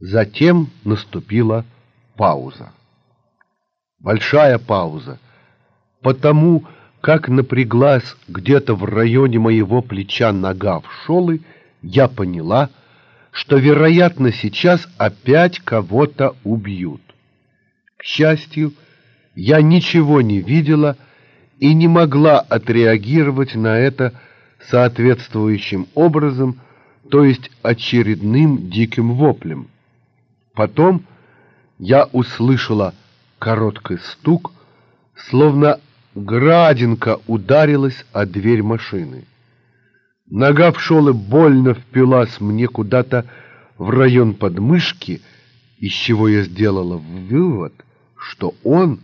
Затем наступила пауза. Большая пауза, потому как напряглась где-то в районе моего плеча нога в шолы, я поняла, что, вероятно, сейчас опять кого-то убьют. К счастью, я ничего не видела и не могла отреагировать на это соответствующим образом, то есть очередным диким воплем. Потом я услышала короткий стук, словно градинка ударилась о дверь машины. Нога в шолы больно впилась мне куда-то в район подмышки, из чего я сделала вывод, что он,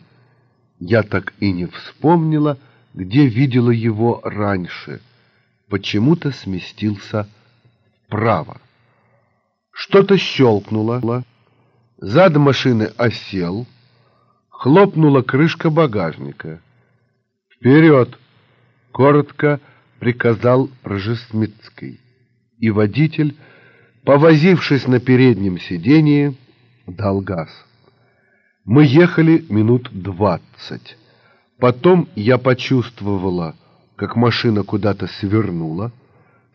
я так и не вспомнила, где видела его раньше, почему-то сместился вправо. Что-то щелкнуло, зад машины осел, хлопнула крышка багажника. «Вперед!» — коротко приказал Рожесмитский, и водитель, повозившись на переднем сидении, дал газ. Мы ехали минут двадцать. Потом я почувствовала, как машина куда-то свернула,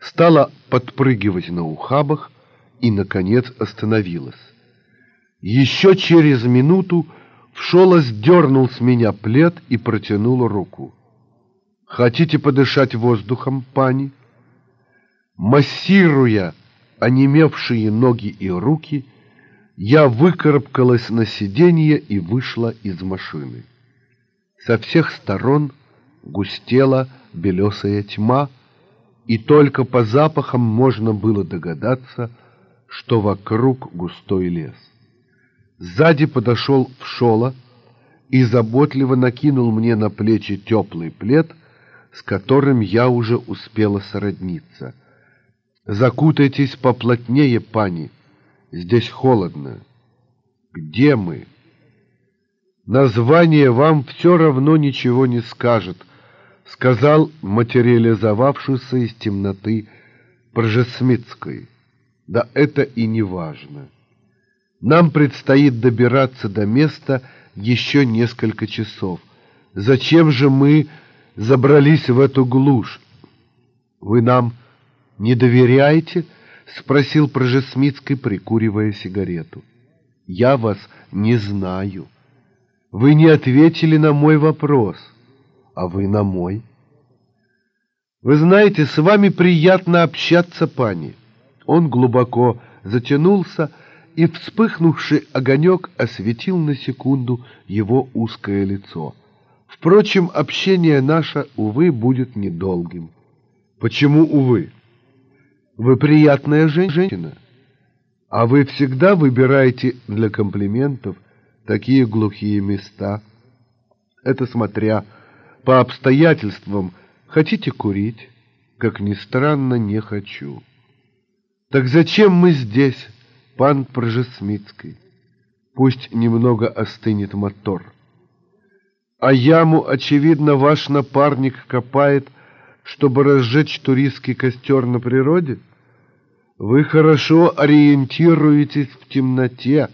стала подпрыгивать на ухабах и, наконец, остановилась. Еще через минуту Вшола сдернул с меня плед и протянул руку. Хотите подышать воздухом, пани? Массируя онемевшие ноги и руки, я выкарабкалась на сиденье и вышла из машины. Со всех сторон густела белесая тьма, и только по запахам можно было догадаться, что вокруг густой лес. Сзади подошел Вшола и заботливо накинул мне на плечи теплый плед — с которым я уже успела сродниться. Закутайтесь поплотнее, пани, здесь холодно. Где мы? Название вам все равно ничего не скажет, сказал материализовавшийся из темноты Пржесмитской. Да это и не важно. Нам предстоит добираться до места еще несколько часов. Зачем же мы забрались в эту глушь. Вы нам не доверяете? Спросил Прожесмитский, прикуривая сигарету. Я вас не знаю. Вы не ответили на мой вопрос, а вы на мой. Вы знаете, с вами приятно общаться, пани. Он глубоко затянулся, и вспыхнувший огонек осветил на секунду его узкое лицо — Впрочем, общение наше, увы, будет недолгим. Почему, увы? Вы приятная женщина, а вы всегда выбираете для комплиментов такие глухие места. Это смотря по обстоятельствам. Хотите курить? Как ни странно, не хочу. Так зачем мы здесь, пан Прожесмитский? Пусть немного остынет мотор. А яму, очевидно, ваш напарник копает, чтобы разжечь туристский костер на природе? Вы хорошо ориентируетесь в темноте,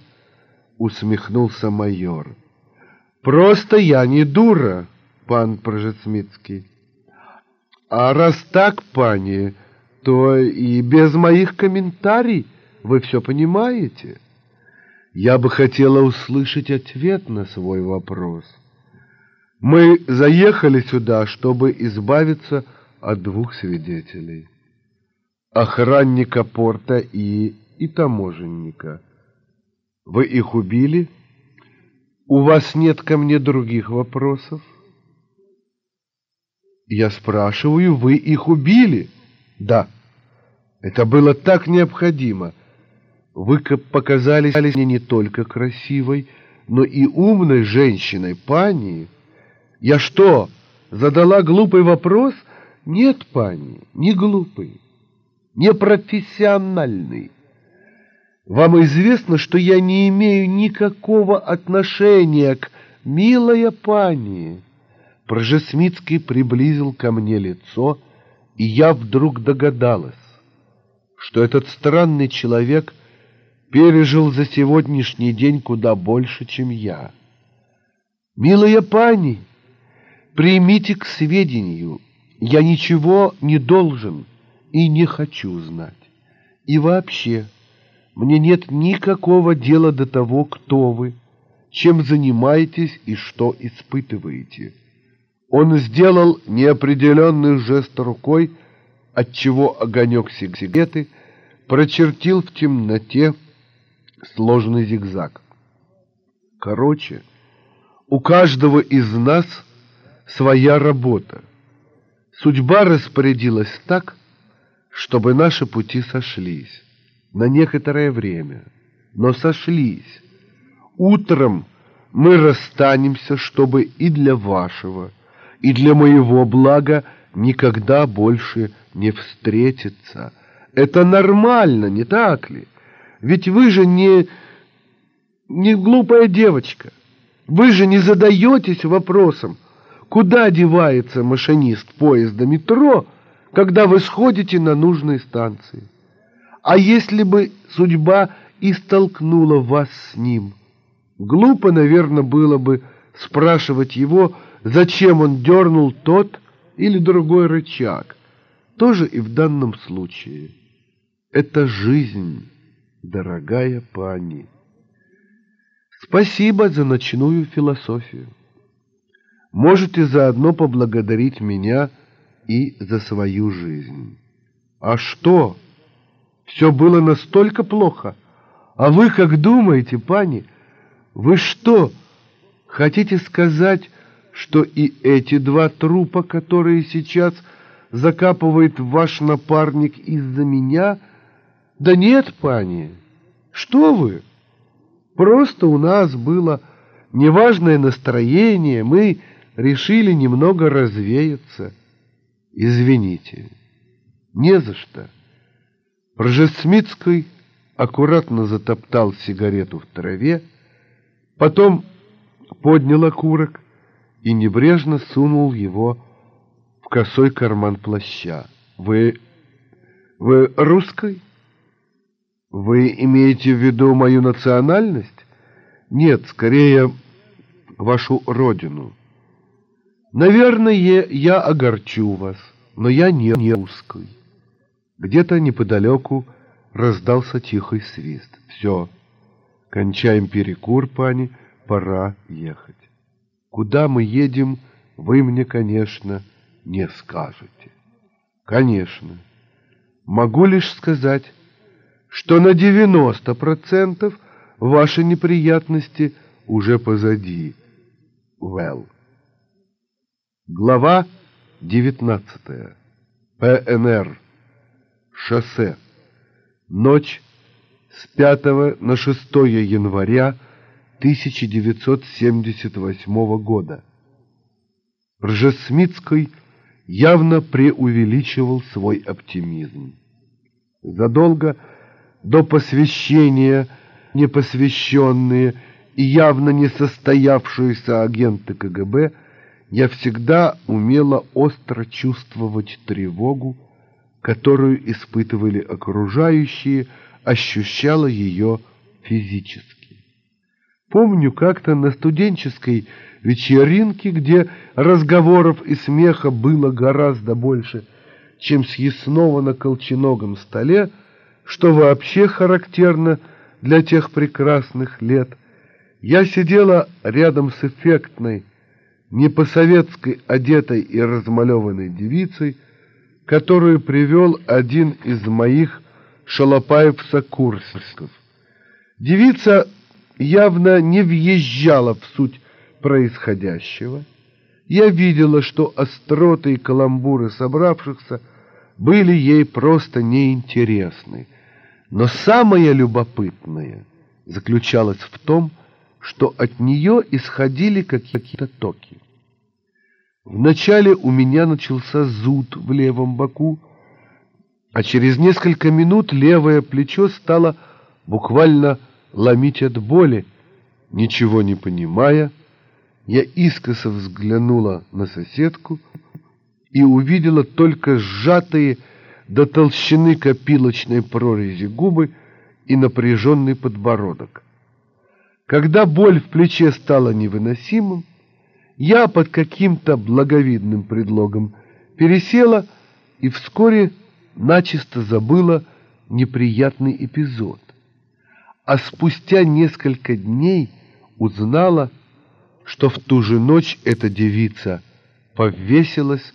усмехнулся майор. Просто я не дура, пан Прожецмитский. А раз так, пани, то и без моих комментариев вы все понимаете. Я бы хотела услышать ответ на свой вопрос. Мы заехали сюда, чтобы избавиться от двух свидетелей. Охранника порта и, и таможенника. Вы их убили? У вас нет ко мне других вопросов? Я спрашиваю, вы их убили? Да. Это было так необходимо. Вы показались мне не только красивой, но и умной женщиной, пани. Я что, задала глупый вопрос? Нет, пани, не глупый, не профессиональный. Вам известно, что я не имею никакого отношения к милая пани. Прожесмитский приблизил ко мне лицо, и я вдруг догадалась, что этот странный человек пережил за сегодняшний день куда больше, чем я. Милая пани, примите к сведению, я ничего не должен и не хочу знать. И вообще, мне нет никакого дела до того, кто вы, чем занимаетесь и что испытываете. Он сделал неопределенный жест рукой, отчего огонек сигареты прочертил в темноте сложный зигзаг. Короче, у каждого из нас своя работа. Судьба распорядилась так, чтобы наши пути сошлись на некоторое время, но сошлись. Утром мы расстанемся, чтобы и для вашего, и для моего блага никогда больше не встретиться. Это нормально, не так ли? Ведь вы же не, не глупая девочка. Вы же не задаетесь вопросом, куда девается машинист поезда метро, когда вы сходите на нужной станции. А если бы судьба и столкнула вас с ним? Глупо, наверное, было бы спрашивать его, зачем он дернул тот или другой рычаг. Тоже и в данном случае. Это жизнь дорогая пани. Спасибо за ночную философию. Можете заодно поблагодарить меня и за свою жизнь. А что? Все было настолько плохо? А вы как думаете, пани? Вы что, хотите сказать, что и эти два трупа, которые сейчас закапывает ваш напарник из-за меня — да нет, пани, что вы? Просто у нас было неважное настроение, мы решили немного развеяться. Извините, не за что. Ржесмитский аккуратно затоптал сигарету в траве, потом поднял окурок и небрежно сунул его в косой карман плаща. «Вы... вы русской?» Вы имеете в виду мою национальность? Нет, скорее, вашу родину. Наверное, я огорчу вас, но я не, русский. Где-то неподалеку раздался тихий свист. Все, кончаем перекур, пани, пора ехать. Куда мы едем, вы мне, конечно, не скажете. Конечно. Могу лишь сказать что на 90% ваши неприятности уже позади. Well. Глава 19. ПНР. Шоссе. Ночь с 5 на 6 января 1978 года. Ржесмитский явно преувеличивал свой оптимизм. Задолго до посвящения непосвященные и явно не состоявшиеся агенты КГБ, я всегда умела остро чувствовать тревогу, которую испытывали окружающие, ощущала ее физически. Помню как-то на студенческой вечеринке, где разговоров и смеха было гораздо больше, чем съестного на колченогом столе, что вообще характерно для тех прекрасных лет, я сидела рядом с эффектной, не по-советской одетой и размалеванной девицей, которую привел один из моих шалопаев-сокурсников. Девица явно не въезжала в суть происходящего. Я видела, что остроты и каламбуры собравшихся были ей просто неинтересны. Но самое любопытное заключалось в том, что от нее исходили какие-то токи. Вначале у меня начался зуд в левом боку, а через несколько минут левое плечо стало буквально ломить от боли. Ничего не понимая, я искоса взглянула на соседку и увидела только сжатые до толщины копилочной прорези губы и напряженный подбородок. Когда боль в плече стала невыносимым, я под каким-то благовидным предлогом пересела и вскоре начисто забыла неприятный эпизод. А спустя несколько дней узнала, что в ту же ночь эта девица повесилась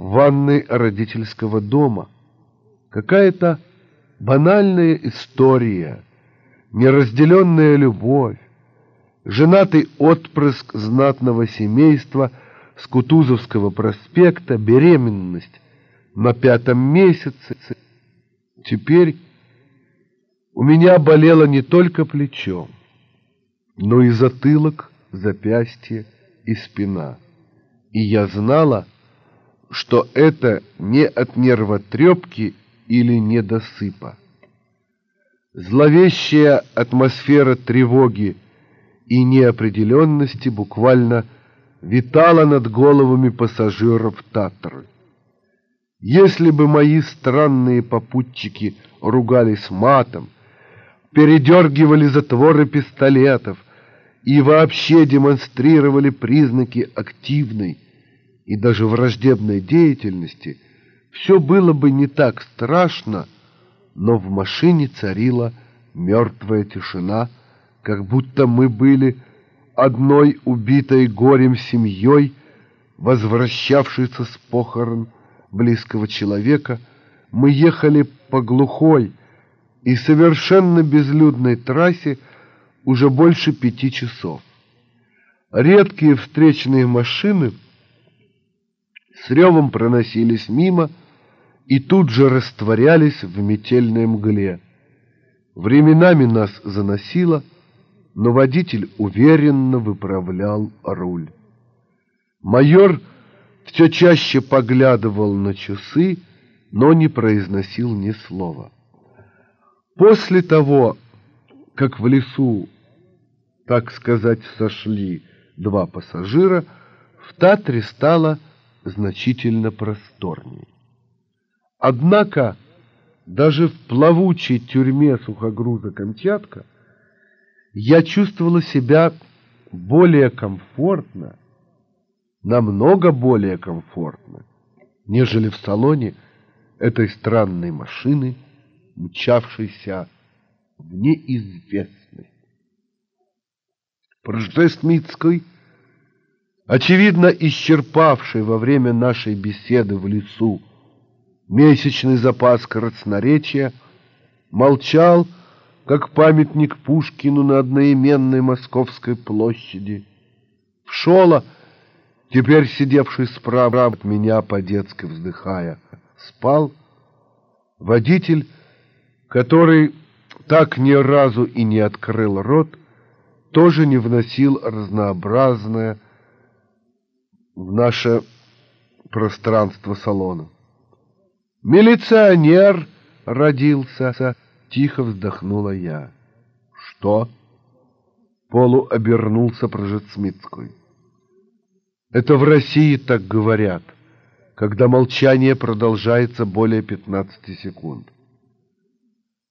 ванной родительского дома. Какая-то банальная история, неразделенная любовь, женатый отпрыск знатного семейства с Кутузовского проспекта, беременность на пятом месяце. Теперь у меня болело не только плечо, но и затылок, запястье и спина. И я знала, что это не от нервотрепки или недосыпа. Зловещая атмосфера тревоги и неопределенности буквально витала над головами пассажиров Татры. Если бы мои странные попутчики ругались матом, передергивали затворы пистолетов и вообще демонстрировали признаки активной и даже враждебной деятельности, все было бы не так страшно, но в машине царила мертвая тишина — как будто мы были одной убитой горем семьей, возвращавшейся с похорон близкого человека, мы ехали по глухой и совершенно безлюдной трассе уже больше пяти часов. Редкие встречные машины с ревом проносились мимо и тут же растворялись в метельной мгле. Временами нас заносило, но водитель уверенно выправлял руль. Майор все чаще поглядывал на часы, но не произносил ни слова. После того, как в лесу, так сказать, сошли два пассажира, в Татре стало значительно просторней. Однако даже в плавучей тюрьме сухогруза Камчатка я чувствовала себя более комфортно, намного более комфортно, нежели в салоне этой странной машины, мчавшейся в неизвестность. Пржесмитской, очевидно исчерпавший во время нашей беседы в лесу месячный запас красноречия, молчал, как памятник Пушкину на одноименной Московской площади. Шола, теперь сидевший справа от меня по-детски вздыхая, спал. Водитель, который так ни разу и не открыл рот, тоже не вносил разнообразное в наше пространство салона. Милиционер родился, Тихо вздохнула я. Что? Полу обернулся Прожецмитской. Это в России так говорят, когда молчание продолжается более пятнадцати секунд.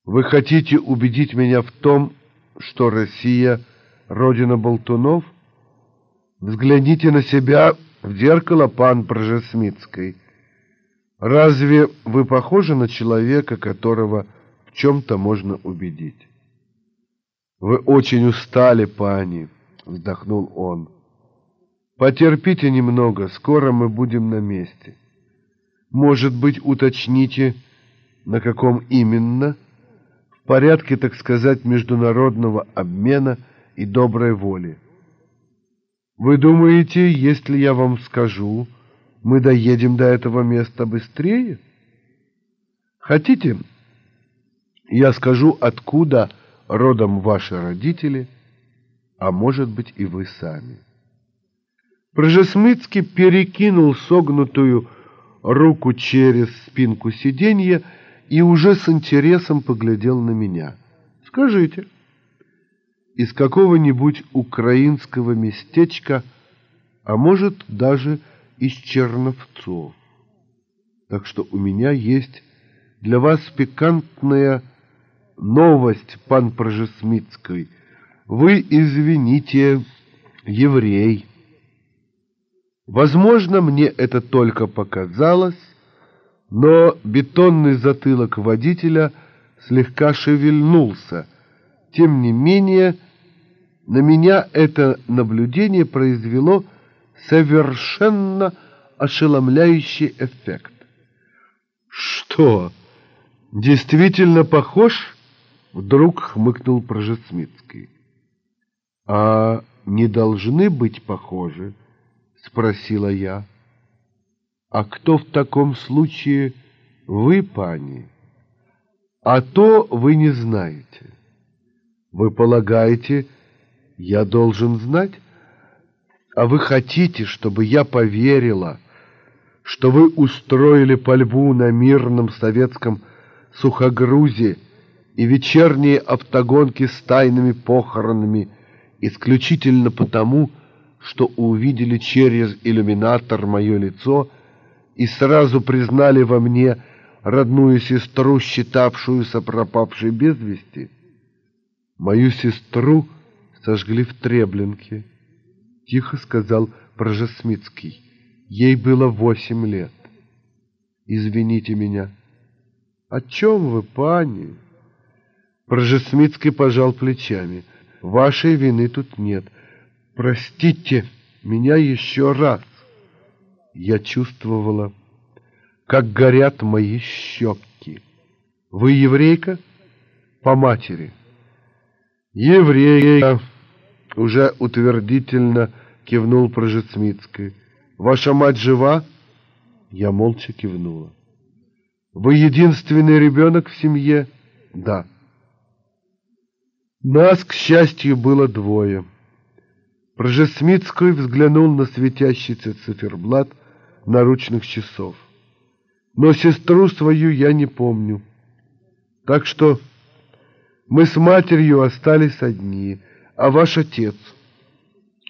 Вы хотите убедить меня в том, что Россия — родина болтунов? Взгляните на себя в зеркало, пан Прожесмитской. Разве вы похожи на человека, которого в чем-то можно убедить. «Вы очень устали, пани», — вздохнул он. «Потерпите немного, скоро мы будем на месте. Может быть, уточните, на каком именно? В порядке, так сказать, международного обмена и доброй воли. Вы думаете, если я вам скажу, мы доедем до этого места быстрее? Хотите, я скажу, откуда родом ваши родители, а может быть и вы сами. Прожесмыцкий перекинул согнутую руку через спинку сиденья и уже с интересом поглядел на меня. Скажите, из какого-нибудь украинского местечка, а может даже из Черновцов. Так что у меня есть для вас пикантная новость, пан Прожесмитской. Вы, извините, еврей. Возможно, мне это только показалось, но бетонный затылок водителя слегка шевельнулся. Тем не менее, на меня это наблюдение произвело совершенно ошеломляющий эффект. «Что, действительно похож?» — вдруг хмыкнул Прожесмитский. «А не должны быть похожи?» — спросила я. «А кто в таком случае вы, пани?» «А то вы не знаете. Вы полагаете, я должен знать? А вы хотите, чтобы я поверила, что вы устроили пальбу на мирном советском сухогрузе и вечерние автогонки с тайными похоронами исключительно потому, что увидели через иллюминатор мое лицо и сразу признали во мне родную сестру, считавшуюся пропавшей без вести? Мою сестру сожгли в Треблинке, — тихо сказал Прожесмитский. Ей было восемь лет. Извините меня. О чем вы, пани? Прожесмитский пожал плечами. Вашей вины тут нет. Простите меня еще раз. Я чувствовала, как горят мои щеки. Вы еврейка? По матери. Еврейка, уже утвердительно кивнул Прожецмитский. Ваша мать жива? Я молча кивнула. Вы единственный ребенок в семье? Да. Нас, к счастью, было двое. Прожесмитский взглянул на светящийся циферблат наручных часов. Но сестру свою я не помню. Так что мы с матерью остались одни, а ваш отец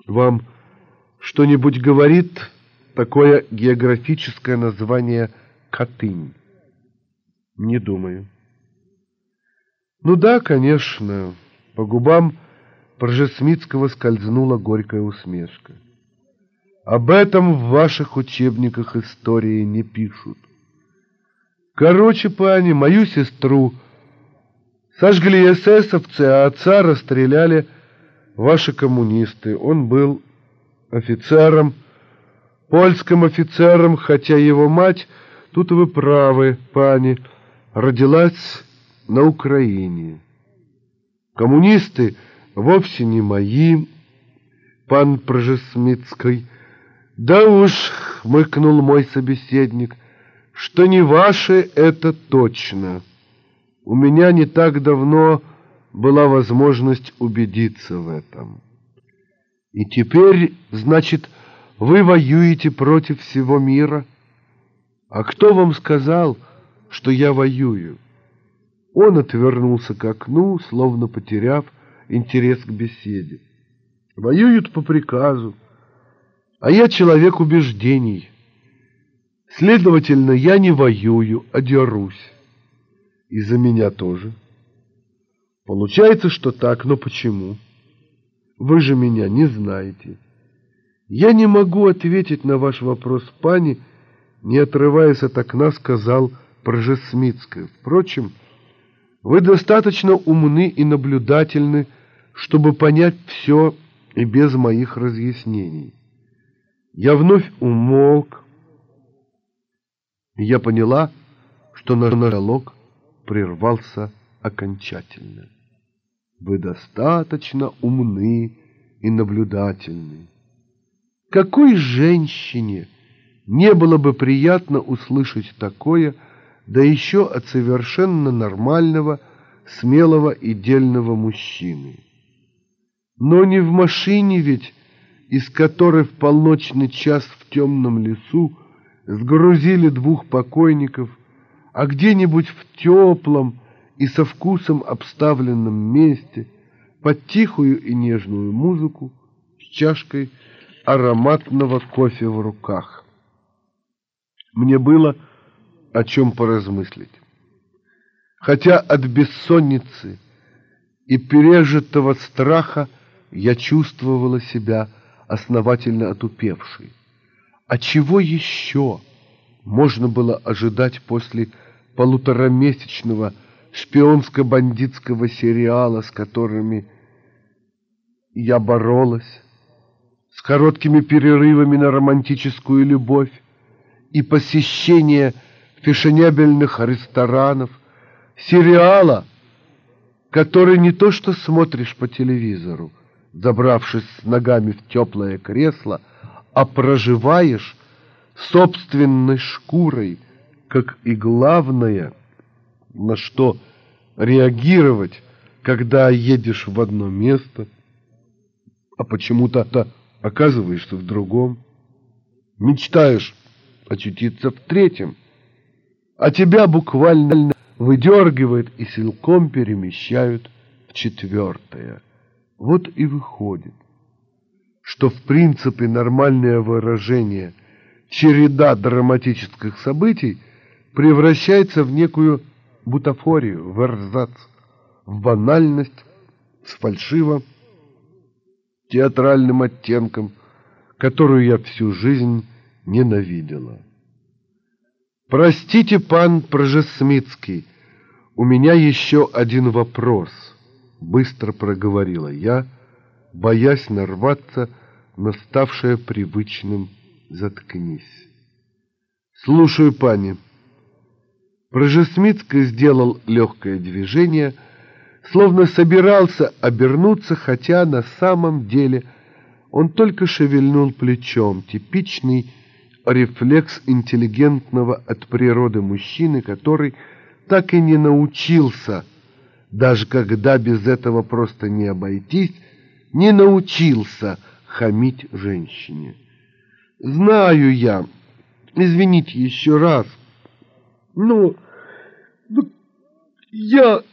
вам что-нибудь говорит такое географическое название Катынь? Не думаю. Ну да, конечно. По губам Пржесмитского скользнула горькая усмешка. Об этом в ваших учебниках истории не пишут. Короче, пани, мою сестру сожгли эсэсовцы, а отца расстреляли ваши коммунисты. Он был офицером, польским офицером, хотя его мать, тут вы правы, пани, родилась на Украине. Коммунисты вовсе не мои, пан Прожесмитской. Да уж, хмыкнул мой собеседник, что не ваши, это точно. У меня не так давно была возможность убедиться в этом. И теперь, значит, вы воюете против всего мира? А кто вам сказал, что я воюю? Он отвернулся к окну, словно потеряв интерес к беседе. Воюют по приказу, а я человек убеждений. Следовательно, я не воюю, а дерусь. И за меня тоже. Получается, что так, но почему? Вы же меня не знаете. Я не могу ответить на ваш вопрос, пани, не отрываясь от окна, сказал Прожесмитская. Впрочем, вы достаточно умны и наблюдательны, чтобы понять все и без моих разъяснений. Я вновь умолк, я поняла, что наш диалог прервался окончательно. Вы достаточно умны и наблюдательны. Какой женщине не было бы приятно услышать такое, да еще от совершенно нормального, смелого и дельного мужчины. Но не в машине ведь, из которой в полночный час в темном лесу сгрузили двух покойников, а где-нибудь в теплом и со вкусом обставленном месте, под тихую и нежную музыку, с чашкой ароматного кофе в руках. Мне было о чем поразмыслить. Хотя от бессонницы и пережитого страха я чувствовала себя основательно отупевшей. А чего еще можно было ожидать после полуторамесячного шпионско-бандитского сериала, с которыми я боролась, с короткими перерывами на романтическую любовь и посещение фешенебельных ресторанов, сериала, который не то что смотришь по телевизору, забравшись с ногами в теплое кресло, а проживаешь собственной шкурой, как и главное, на что реагировать, когда едешь в одно место, а почему-то оказываешься в другом. Мечтаешь очутиться в третьем, а тебя буквально выдергивает и силком перемещают в четвертое. Вот и выходит, что в принципе нормальное выражение череда драматических событий превращается в некую бутафорию, в эрзац, в банальность с фальшиво театральным оттенком, которую я всю жизнь ненавидела. «Простите, пан Прожесмитский, у меня еще один вопрос», — быстро проговорила я, боясь нарваться на ставшее привычным «заткнись». «Слушаю, пани». Прожесмитский сделал легкое движение, словно собирался обернуться, хотя на самом деле он только шевельнул плечом, типичный рефлекс интеллигентного от природы мужчины, который так и не научился, даже когда без этого просто не обойтись, не научился хамить женщине. Знаю я, извините еще раз, ну, ну я,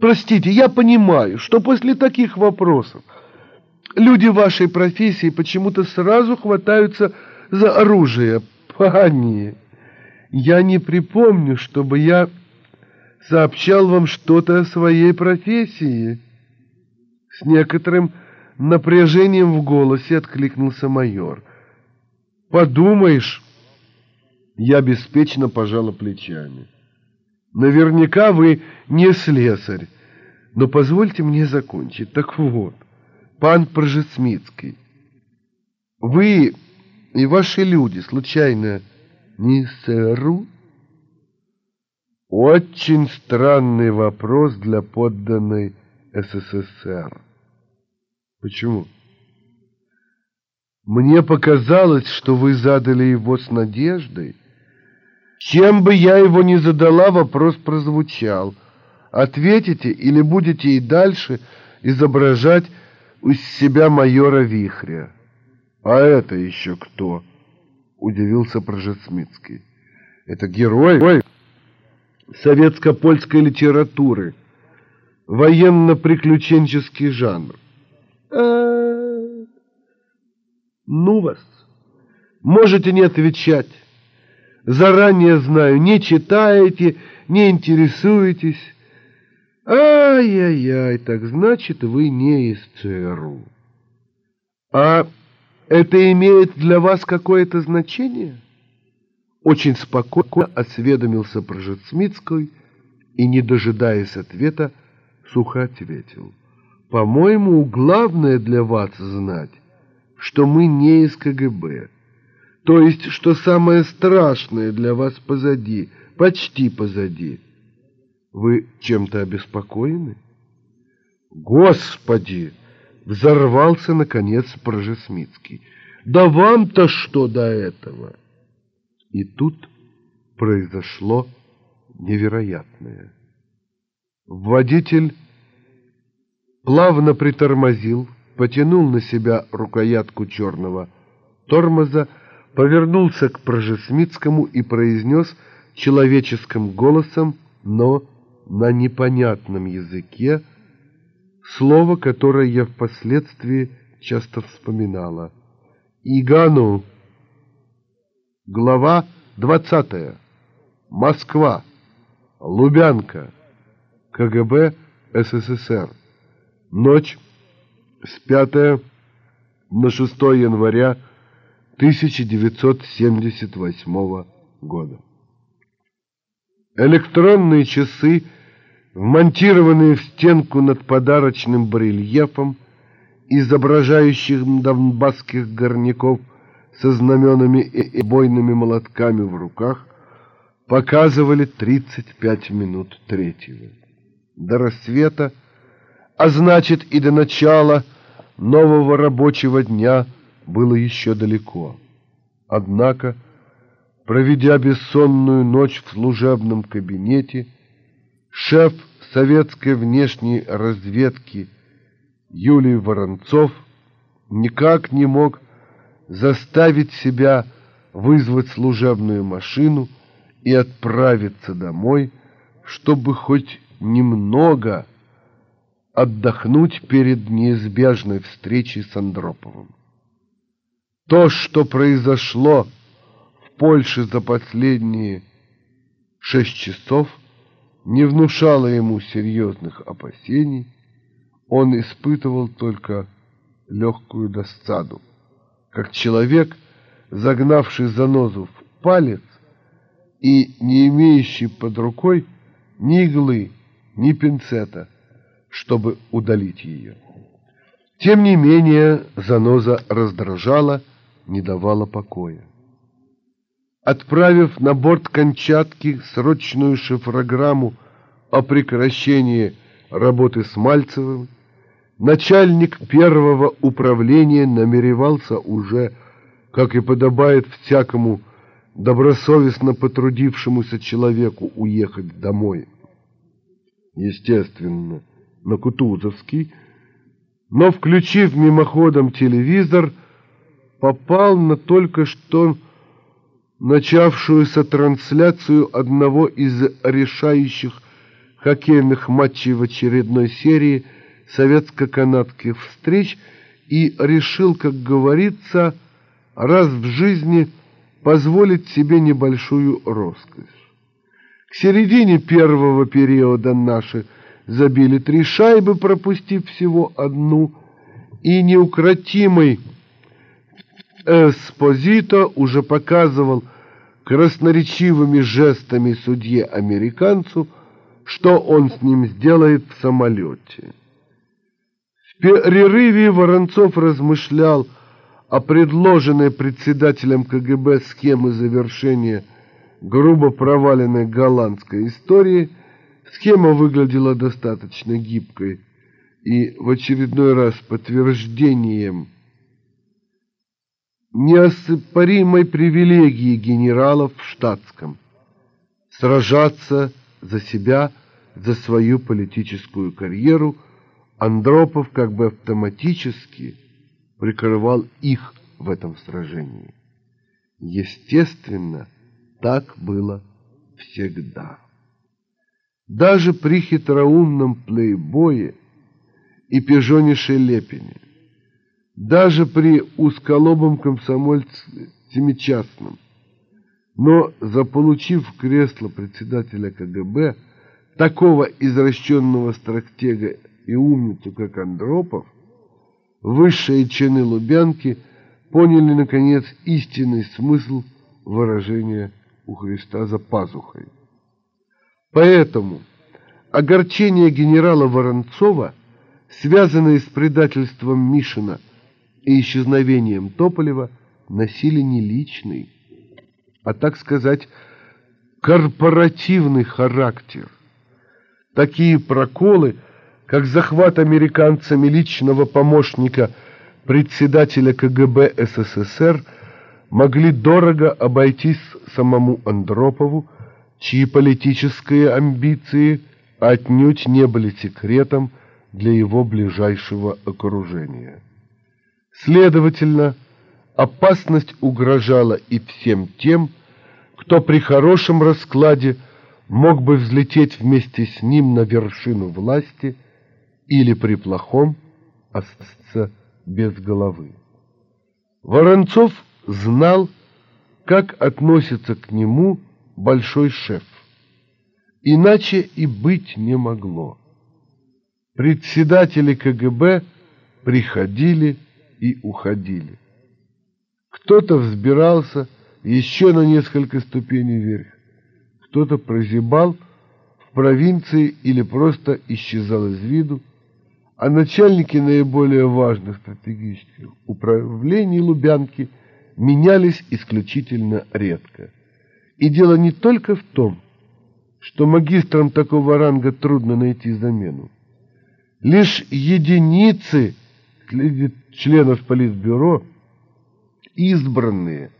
простите, я понимаю, что после таких вопросов люди вашей профессии почему-то сразу хватаются за оружие, пани? Я не припомню, чтобы я сообщал вам что-то о своей профессии. С некоторым напряжением в голосе откликнулся майор. Подумаешь, я беспечно пожала плечами. Наверняка вы не слесарь, но позвольте мне закончить. Так вот, пан Пржесмицкий, вы и ваши люди, случайно, не СРУ? Очень странный вопрос для подданной СССР. Почему? Мне показалось, что вы задали его с надеждой. Чем бы я его ни задала, вопрос прозвучал. Ответите или будете и дальше изображать из себя майора Вихря? «А это еще кто?» — удивился Прожесмицкий. «Это герой советско-польской литературы, военно-приключенческий жанр». А «Ну вас! Можете не отвечать. Заранее знаю, не читаете, не интересуетесь. Ай-яй-яй, так значит, вы не из ЦРУ. А это имеет для вас какое-то значение? Очень спокойно осведомился Прожецмитской и, не дожидаясь ответа, сухо ответил. По-моему, главное для вас знать, что мы не из КГБ. То есть, что самое страшное для вас позади, почти позади. Вы чем-то обеспокоены? Господи! Взорвался, наконец, Прожесмицкий. «Да вам-то что до этого?» И тут произошло невероятное. Водитель плавно притормозил, потянул на себя рукоятку черного тормоза, повернулся к Прожесмицкому и произнес человеческим голосом, но на непонятном языке, слово, которое я впоследствии часто вспоминала. Игану. Глава двадцатая. Москва. Лубянка. КГБ СССР. Ночь с 5 на 6 января 1978 года. Электронные часы, вмонтированные в стенку над подарочным барельефом, изображающих донбасских горняков со знаменами и бойными молотками в руках, показывали 35 минут третьего. До рассвета, а значит и до начала нового рабочего дня было еще далеко. Однако, проведя бессонную ночь в служебном кабинете, шеф советской внешней разведки Юлий Воронцов никак не мог заставить себя вызвать служебную машину и отправиться домой, чтобы хоть немного отдохнуть перед неизбежной встречей с Андроповым. То, что произошло в Польше за последние шесть часов, не внушало ему серьезных опасений, он испытывал только легкую досаду, как человек, загнавший занозу в палец и не имеющий под рукой ни иглы, ни пинцета, чтобы удалить ее. Тем не менее, заноза раздражала, не давала покоя. Отправив на борт Камчатки срочную шифрограмму о прекращении работы с Мальцевым, начальник первого управления намеревался уже, как и подобает всякому добросовестно потрудившемуся человеку, уехать домой. Естественно, на Кутузовский, но, включив мимоходом телевизор, попал на только что начавшуюся трансляцию одного из решающих хоккейных матчей в очередной серии советско-канадских встреч и решил, как говорится, раз в жизни позволить себе небольшую роскошь. К середине первого периода наши забили три шайбы, пропустив всего одну, и неукротимый Эспозито уже показывал красноречивыми жестами судье-американцу, что он с ним сделает в самолете. В перерыве Воронцов размышлял о предложенной председателем КГБ схемы завершения грубо проваленной голландской истории. Схема выглядела достаточно гибкой и в очередной раз подтверждением неоспоримой привилегии генералов в штатском сражаться за себя, за свою политическую карьеру, Андропов как бы автоматически прикрывал их в этом сражении. Естественно, так было всегда. Даже при хитроумном плейбое и пижоне Шелепине, даже при узколобом комсомольце Семичастном, но заполучив кресло председателя КГБ такого извращенного стратега и умницу, как Андропов, высшие чины Лубянки поняли, наконец, истинный смысл выражения у Христа за пазухой. Поэтому огорчение генерала Воронцова, связанное с предательством Мишина и исчезновением Тополева, носили не личный, а, так сказать, корпоративный характер. Такие проколы – как захват американцами личного помощника председателя КГБ СССР могли дорого обойтись самому Андропову, чьи политические амбиции отнюдь не были секретом для его ближайшего окружения. Следовательно, опасность угрожала и всем тем, кто при хорошем раскладе мог бы взлететь вместе с ним на вершину власти – или при плохом остаться без головы. Воронцов знал, как относится к нему большой шеф. Иначе и быть не могло. Председатели КГБ приходили и уходили. Кто-то взбирался еще на несколько ступеней вверх, кто-то прозябал в провинции или просто исчезал из виду, а начальники наиболее важных стратегических управлений Лубянки менялись исключительно редко. И дело не только в том, что магистрам такого ранга трудно найти замену. Лишь единицы членов Политбюро, избранные,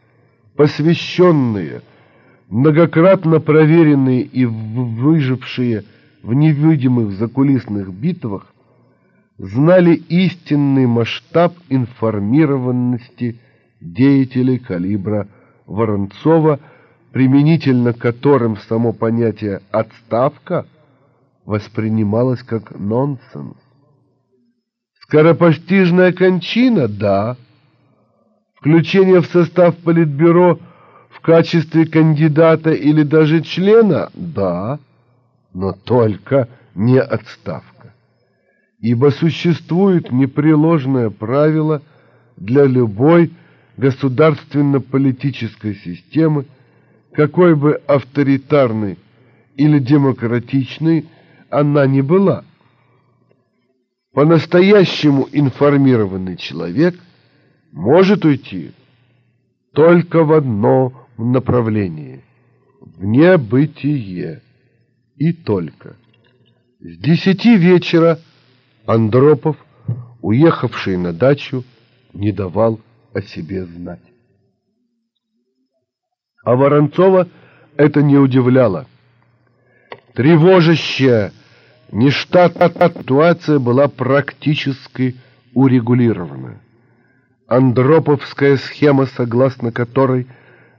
посвященные, многократно проверенные и выжившие в невидимых закулисных битвах, знали истинный масштаб информированности деятелей калибра Воронцова, применительно которым само понятие «отставка» воспринималось как нонсенс. Скоропостижная кончина – да. Включение в состав Политбюро в качестве кандидата или даже члена – да. Но только не отставка. Ибо существует непреложное правило для любой государственно-политической системы, какой бы авторитарной или демократичной она не была. По-настоящему информированный человек может уйти только в одно направление – в небытие. И только. С десяти вечера Андропов, уехавший на дачу, не давал о себе знать. А Воронцова это не удивляло. Тревожащая нештатная ситуация была практически урегулирована. Андроповская схема, согласно которой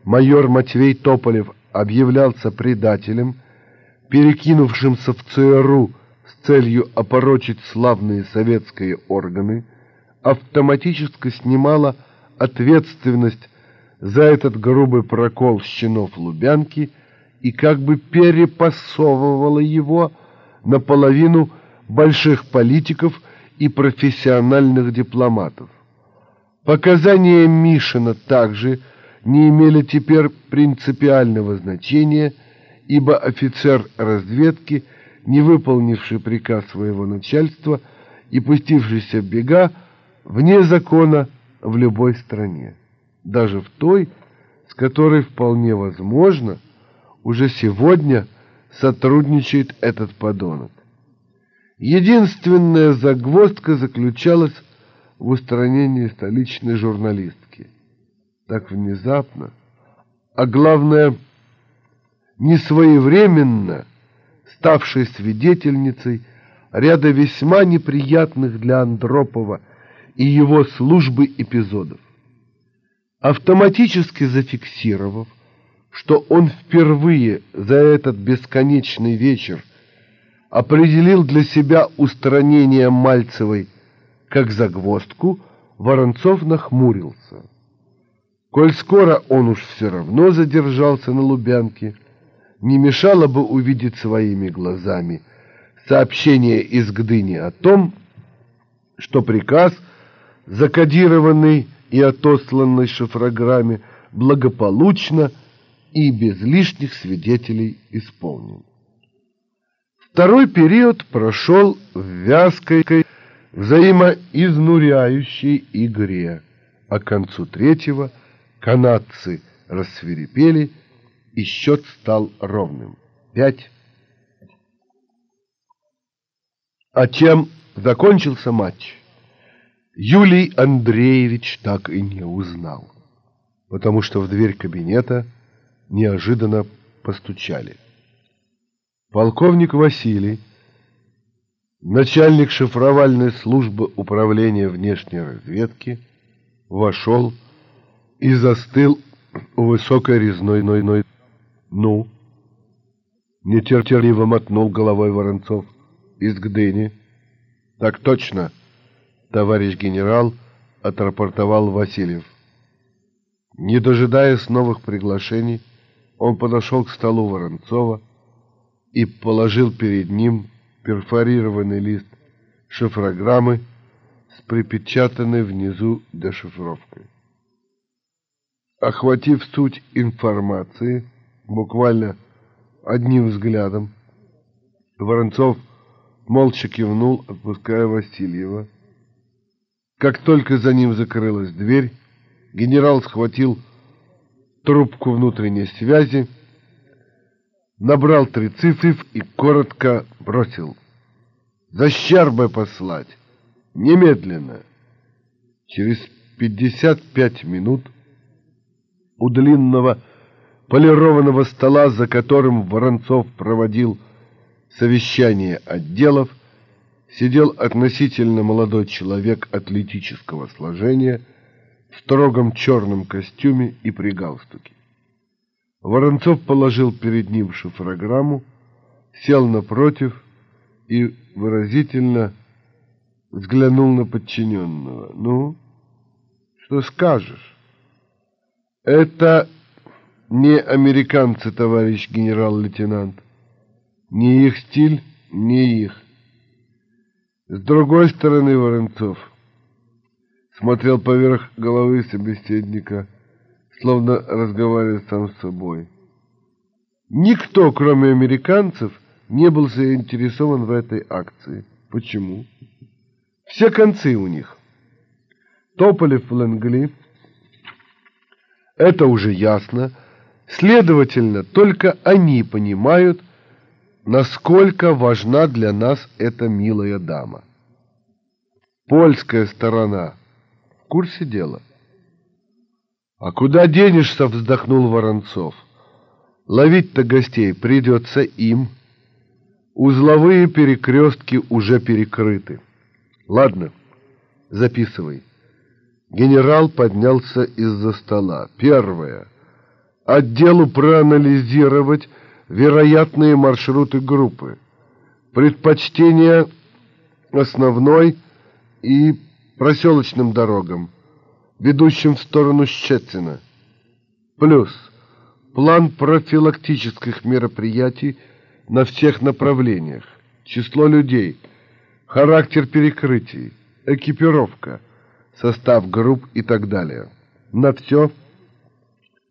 майор Матвей Тополев объявлялся предателем, перекинувшимся в ЦРУ с целью опорочить славные советские органы, автоматически снимала ответственность за этот грубый прокол щенов Лубянки и как бы перепасовывала его наполовину больших политиков и профессиональных дипломатов. Показания Мишина также не имели теперь принципиального значения, ибо офицер разведки, не выполнивший приказ своего начальства и пустившийся в бега, вне закона в любой стране, даже в той, с которой вполне возможно уже сегодня сотрудничает этот подонок. Единственная загвоздка заключалась в устранении столичной журналистки. Так внезапно, а главное, несвоевременно ставшей свидетельницей ряда весьма неприятных для Андропова и его службы эпизодов. Автоматически зафиксировав, что он впервые за этот бесконечный вечер определил для себя устранение Мальцевой как загвоздку, Воронцов нахмурился. Коль скоро он уж все равно задержался на Лубянке, не мешало бы увидеть своими глазами сообщение из Гдыни о том, что приказ – закодированный и отосланный шифрограмме, благополучно и без лишних свидетелей исполнен. Второй период прошел в вязкой, взаимоизнуряющей игре, а к концу третьего канадцы рассверепели, и счет стал ровным. Пять. А чем закончился матч? Юлий Андреевич так и не узнал, потому что в дверь кабинета неожиданно постучали. Полковник Василий, начальник шифровальной службы управления внешней разведки, вошел и застыл у высокой резной ной. «Ну?» — нетерпеливо мотнул головой Воронцов. «Из Гдыни?» «Так точно!» товарищ генерал, отрапортовал Васильев. Не дожидаясь новых приглашений, он подошел к столу Воронцова, и положил перед ним перфорированный лист шифрограммы с припечатанной внизу дешифровкой. Охватив суть информации буквально одним взглядом, Воронцов молча кивнул, отпуская Васильева. Как только за ним закрылась дверь, генерал схватил трубку внутренней связи, набрал три цифры и коротко бросил. «За щербой послать! Немедленно!» Через пятьдесят пять минут у длинного полированного стола, за которым Воронцов проводил совещание отделов, сидел относительно молодой человек атлетического сложения в строгом черном костюме и при галстуке. Воронцов положил перед ним шифрограмму, сел напротив и выразительно взглянул на подчиненного. «Ну, что скажешь?» «Это не американцы, товарищ генерал-лейтенант. Не их стиль, не их. С другой стороны, Воронцов смотрел поверх головы собеседника, словно разговаривая сам с собой. Никто, кроме американцев, не был заинтересован в этой акции. Почему? Все концы у них. Тополев в Лэнгли. Это уже ясно. Следовательно, только они понимают, насколько важна для нас эта милая дама. Польская сторона курсе дела. «А куда денешься?» — вздохнул Воронцов. «Ловить-то гостей придется им. Узловые перекрестки уже перекрыты. Ладно, записывай». Генерал поднялся из-за стола. Первое. Отделу проанализировать вероятные маршруты группы, предпочтение основной и проселочным дорогам, ведущим в сторону Щецина. Плюс план профилактических мероприятий на всех направлениях, число людей, характер перекрытий, экипировка, состав групп и так далее. На все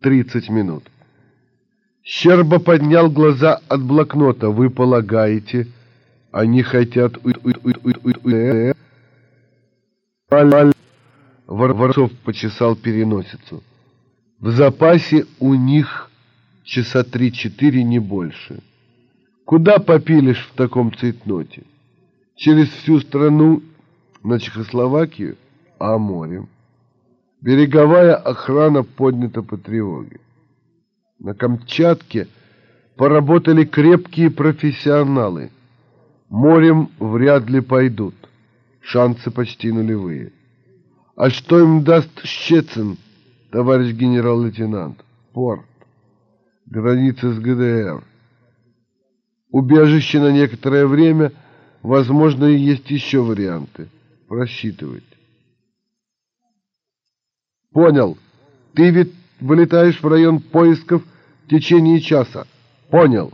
30 минут. Щерба поднял глаза от блокнота. «Вы полагаете, они хотят...» Воронцов почесал переносицу. «В запасе у них часа три-четыре, не больше. Куда попилишь в таком цейтноте? Через всю страну на Чехословакию, а морем? Береговая охрана поднята по тревоге. На Камчатке поработали крепкие профессионалы. Морем вряд ли пойдут. Шансы почти нулевые. А что им даст Щецин, товарищ генерал-лейтенант? Порт. Граница с ГДР. Убежище на некоторое время, возможно, и есть еще варианты. Просчитывать. Понял. Ты ведь вылетаешь в район поисков в течение часа. Понял.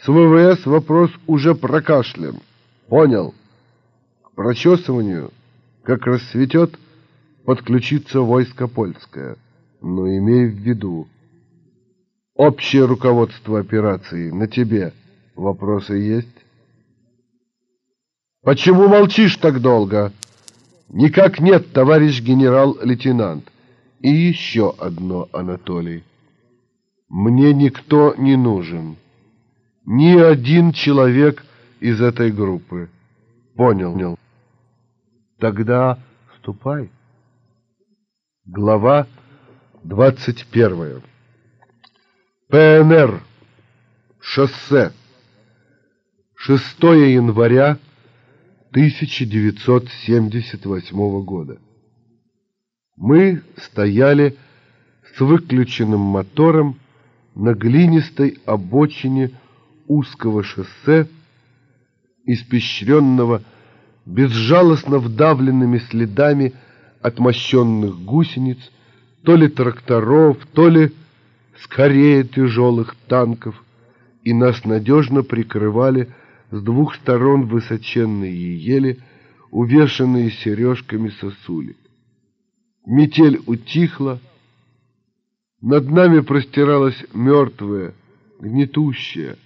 С ВВС вопрос уже прокашлен. Понял. Прочесыванию, как рассветет, подключится войско польское. Но имей в виду, общее руководство операции на тебе. Вопросы есть? Почему молчишь так долго? Никак нет, товарищ генерал-лейтенант. И еще одно, Анатолий. Мне никто не нужен. Ни один человек из этой группы. Понял. Тогда ступай. Глава 21. ПНР. Шоссе. 6 января 1978 года. Мы стояли с выключенным мотором на глинистой обочине узкого шоссе, испещренного безжалостно вдавленными следами отмощенных гусениц, то ли тракторов, то ли скорее тяжелых танков, и нас надежно прикрывали с двух сторон высоченные ели, увешанные сережками сосулек. Метель утихла, над нами простиралась мертвая, гнетущая,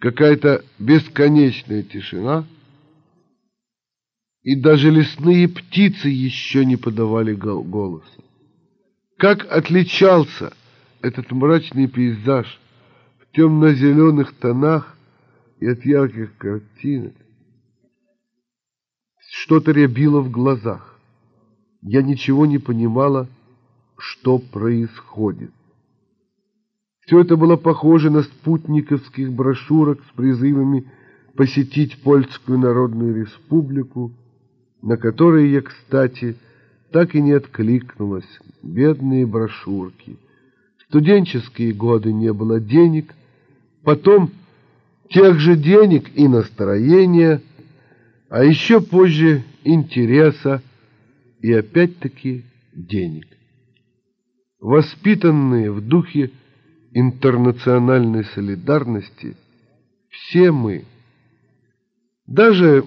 какая-то бесконечная тишина, и даже лесные птицы еще не подавали голоса. Как отличался этот мрачный пейзаж в темно-зеленых тонах и от ярких картинок. Что-то рябило в глазах. Я ничего не понимала, что происходит. Все это было похоже на спутниковских брошюрок с призывами посетить Польскую Народную Республику, на которые я, кстати, так и не откликнулась. Бедные брошюрки. Студенческие годы не было денег, потом тех же денег и настроения, а еще позже интереса и опять-таки денег. Воспитанные в духе интернациональной солидарности, все мы, даже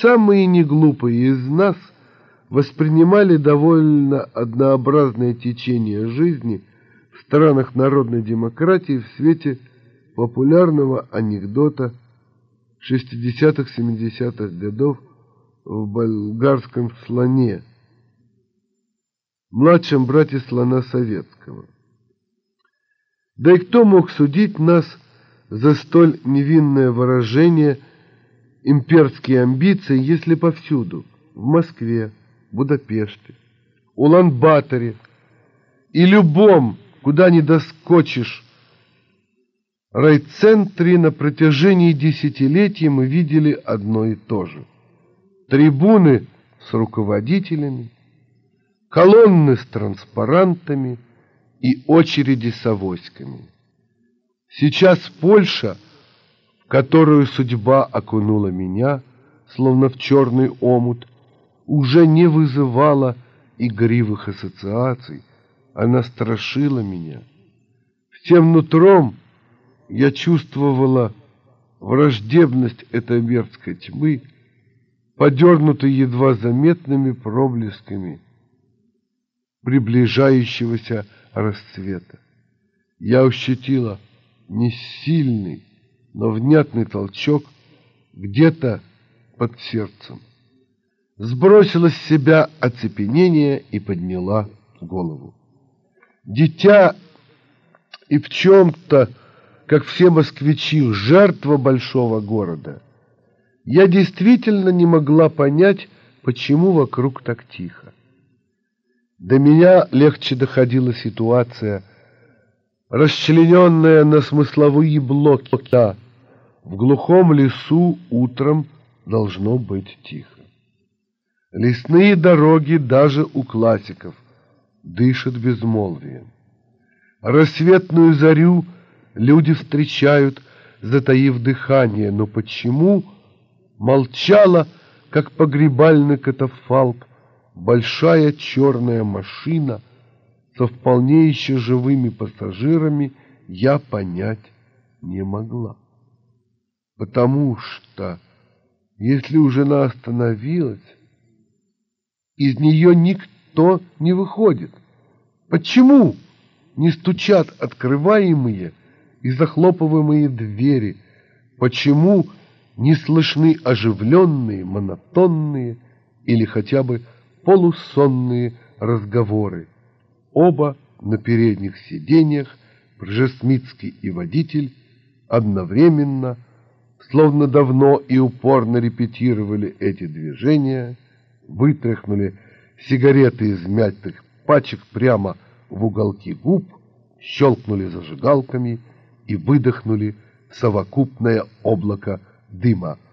самые неглупые из нас, воспринимали довольно однообразное течение жизни в странах народной демократии в свете популярного анекдота 60-70-х годов в болгарском слоне, младшем брате слона советского. Да и кто мог судить нас за столь невинное выражение имперские амбиции, если повсюду, в Москве, Будапеште, Улан-Баторе и любом, куда не доскочишь, райцентре на протяжении десятилетий мы видели одно и то же. Трибуны с руководителями, колонны с транспарантами и очереди с авоськами. Сейчас Польша, которую судьба окунула меня, словно в черный омут, уже не вызывала игривых ассоциаций, она страшила меня. Всем нутром я чувствовала враждебность этой мерзкой тьмы, подернутой едва заметными проблесками приближающегося расцвета. Я ощутила не сильный, но внятный толчок где-то под сердцем сбросила с себя оцепенение и подняла голову. Дитя и в чем-то, как все москвичи, жертва большого города. Я действительно не могла понять, почему вокруг так тихо. До меня легче доходила ситуация, расчлененная на смысловые блоки. В глухом лесу утром должно быть тихо. Лесные дороги даже у классиков дышат безмолвием. Рассветную зарю люди встречают, затаив дыхание, но почему молчала, как погребальный катафалк, большая черная машина со вполне еще живыми пассажирами, я понять не могла. Потому что, если уже она остановилась, из нее никто не выходит. Почему не стучат открываемые и захлопываемые двери? Почему не слышны оживленные, монотонные или хотя бы полусонные разговоры? Оба на передних сиденьях, Пржесмитский и водитель, одновременно, словно давно и упорно репетировали эти движения – вытряхнули сигареты из мятых пачек прямо в уголки губ, щелкнули зажигалками и выдохнули совокупное облако дыма –